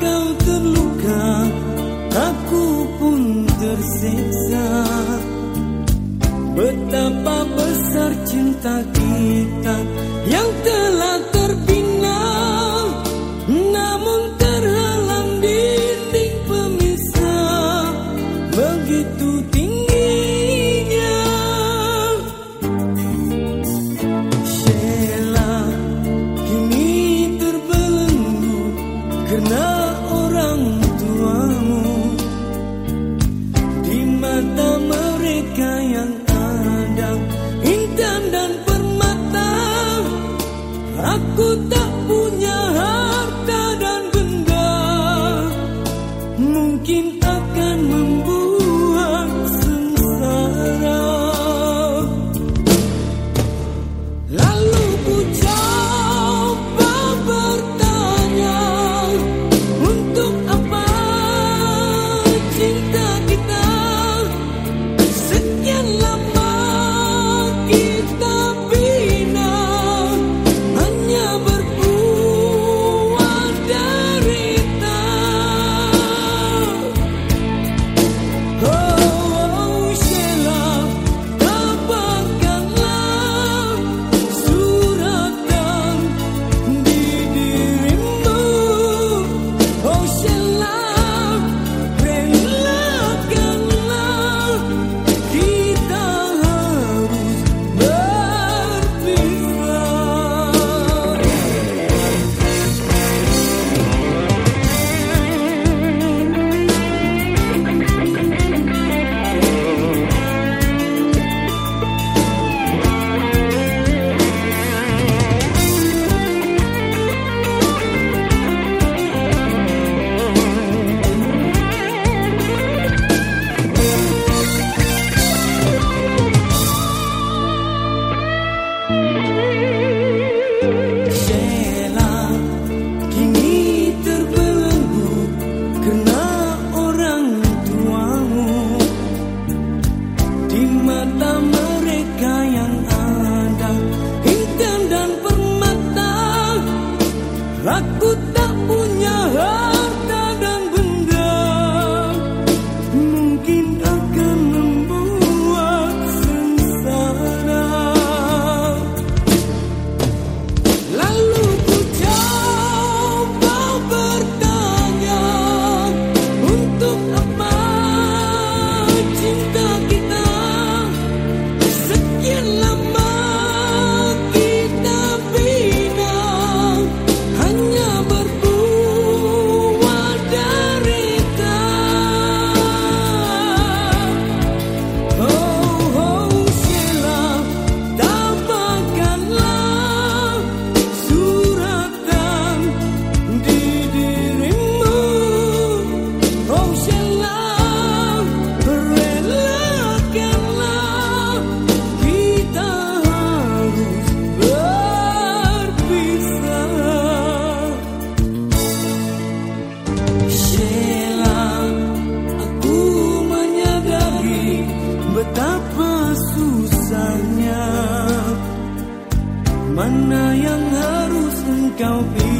kau terluka Aku pun tersiksa. Betapa besar cinta kita Yang telah terbina Mana yang harus engkau pilih?